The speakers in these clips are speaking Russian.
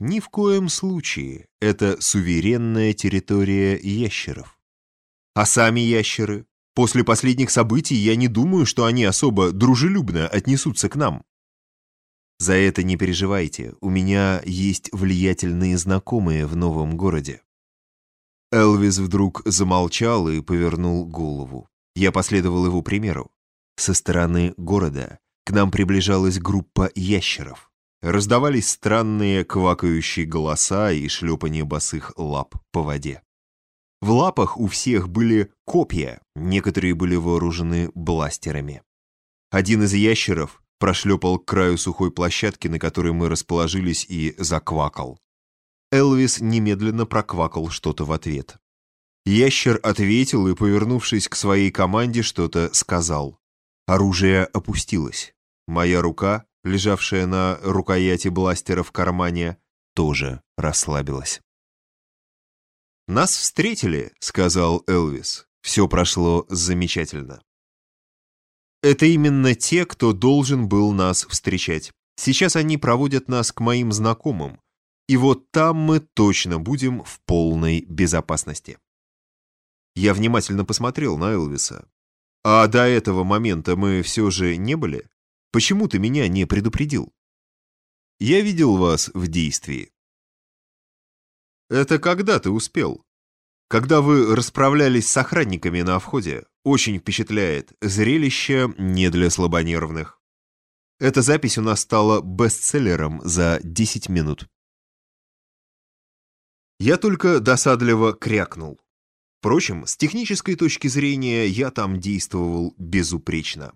Ни в коем случае. Это суверенная территория ящеров. А сами ящеры? После последних событий я не думаю, что они особо дружелюбно отнесутся к нам. За это не переживайте, у меня есть влиятельные знакомые в новом городе. Элвис вдруг замолчал и повернул голову. Я последовал его примеру. Со стороны города к нам приближалась группа ящеров. Раздавались странные квакающие голоса и шлепание босых лап по воде. В лапах у всех были копья, некоторые были вооружены бластерами. Один из ящеров прошлепал к краю сухой площадки, на которой мы расположились, и заквакал. Элвис немедленно проквакал что-то в ответ. Ящер ответил и, повернувшись к своей команде, что-то сказал. Оружие опустилось. Моя рука, лежавшая на рукояти бластера в кармане, тоже расслабилась. «Нас встретили», — сказал Элвис. «Все прошло замечательно». Это именно те, кто должен был нас встречать. Сейчас они проводят нас к моим знакомым. И вот там мы точно будем в полной безопасности. Я внимательно посмотрел на Элвиса. А до этого момента мы все же не были? Почему ты меня не предупредил? Я видел вас в действии. Это когда ты успел? Когда вы расправлялись с охранниками на входе, очень впечатляет. Зрелище не для слабонервных. Эта запись у нас стала бестселлером за 10 минут. Я только досадливо крякнул. Впрочем, с технической точки зрения я там действовал безупречно.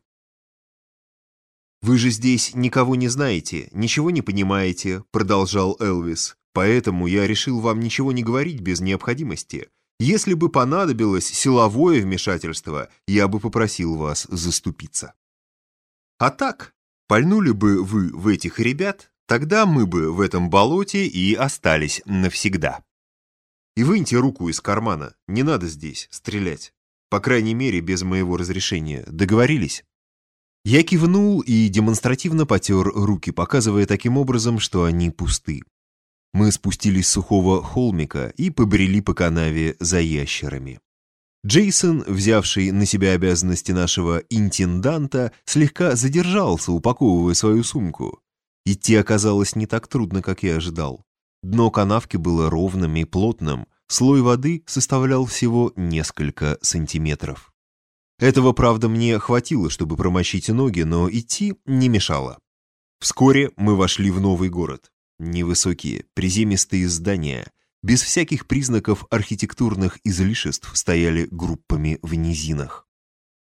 «Вы же здесь никого не знаете, ничего не понимаете», — продолжал Элвис. «Поэтому я решил вам ничего не говорить без необходимости. Если бы понадобилось силовое вмешательство, я бы попросил вас заступиться. А так, пальнули бы вы в этих ребят, тогда мы бы в этом болоте и остались навсегда. И выньте руку из кармана, не надо здесь стрелять. По крайней мере, без моего разрешения. Договорились? Я кивнул и демонстративно потер руки, показывая таким образом, что они пусты. Мы спустились с сухого холмика и побрели по канаве за ящерами. Джейсон, взявший на себя обязанности нашего интенданта, слегка задержался, упаковывая свою сумку. Идти оказалось не так трудно, как я ожидал. Дно канавки было ровным и плотным, слой воды составлял всего несколько сантиметров. Этого, правда, мне хватило, чтобы промочить ноги, но идти не мешало. Вскоре мы вошли в новый город. Невысокие, приземистые здания, без всяких признаков архитектурных излишеств, стояли группами в низинах.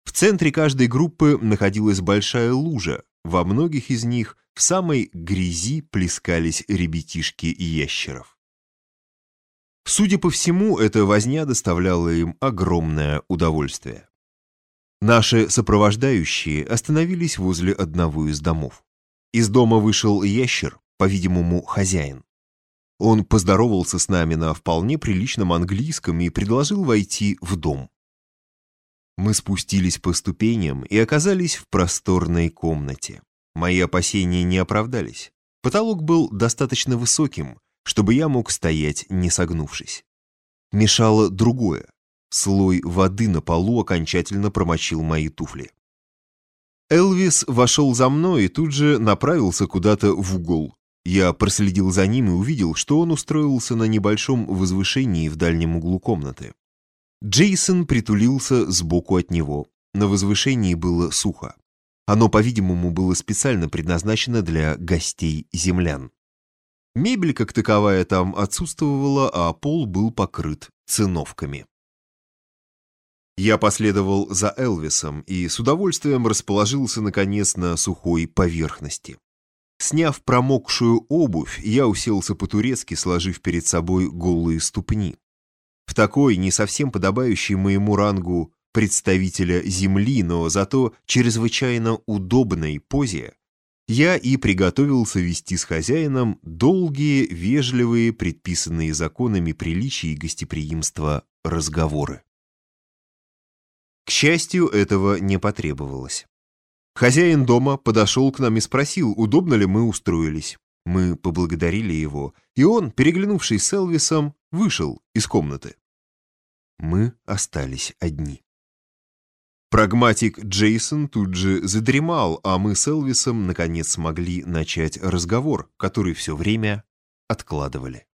В центре каждой группы находилась большая лужа, во многих из них в самой грязи плескались ребятишки и ящеров. Судя по всему, эта возня доставляла им огромное удовольствие. Наши сопровождающие остановились возле одного из домов. Из дома вышел ящер, по-видимому, хозяин. Он поздоровался с нами на вполне приличном английском и предложил войти в дом. Мы спустились по ступеням и оказались в просторной комнате. Мои опасения не оправдались. Потолок был достаточно высоким, чтобы я мог стоять, не согнувшись. Мешало другое. Слой воды на полу окончательно промочил мои туфли. Элвис вошел за мной и тут же направился куда-то в угол, я проследил за ним и увидел, что он устроился на небольшом возвышении в дальнем углу комнаты. Джейсон притулился сбоку от него. На возвышении было сухо. Оно, по-видимому, было специально предназначено для гостей-землян. Мебель, как таковая, там отсутствовала, а пол был покрыт циновками. Я последовал за Элвисом и с удовольствием расположился, наконец, на сухой поверхности. Сняв промокшую обувь, я уселся по-турецки, сложив перед собой голые ступни. В такой, не совсем подобающей моему рангу представителя Земли, но зато чрезвычайно удобной позе, я и приготовился вести с хозяином долгие, вежливые, предписанные законами приличия и гостеприимства разговоры. К счастью, этого не потребовалось. Хозяин дома подошел к нам и спросил, удобно ли мы устроились. Мы поблагодарили его, и он, переглянувшись с Элвисом, вышел из комнаты. Мы остались одни. Прагматик Джейсон тут же задремал, а мы с Элвисом наконец смогли начать разговор, который все время откладывали.